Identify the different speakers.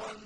Speaker 1: ظن